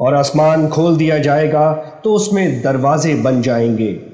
और आसमान खोल दिया जाएगा तो उसमें दरवाजे बन जाएँगे।